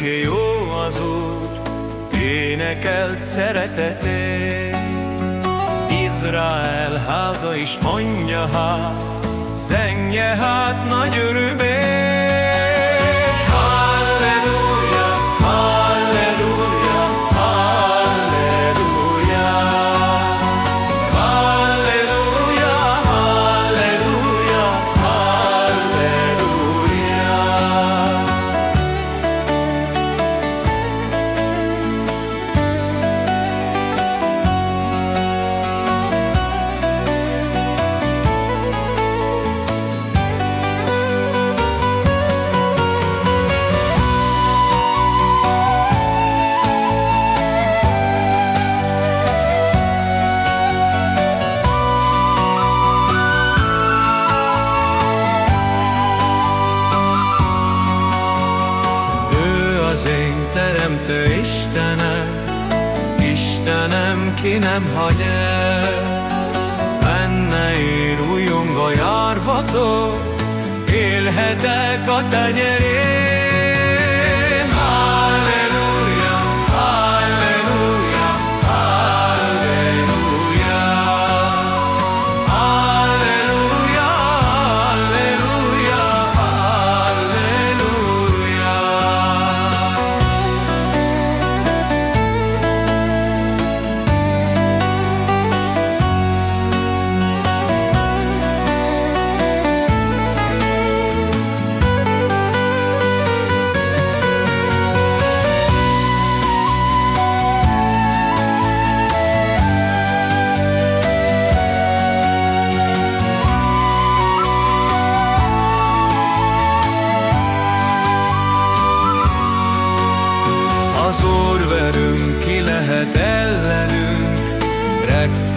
jó az Úr, énekelt szeretetét. Izrael háza is mondja hát, zengje hát nagy örömét. Istenem, Istenem, ki nem hagy el. Benne én újongva járhatok, élhetek a tenyerén.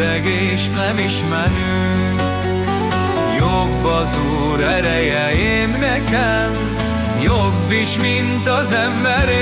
Retteg és nem ismerünk. Jobb az Úr ereje én nekem, jobb is, mint az emberé.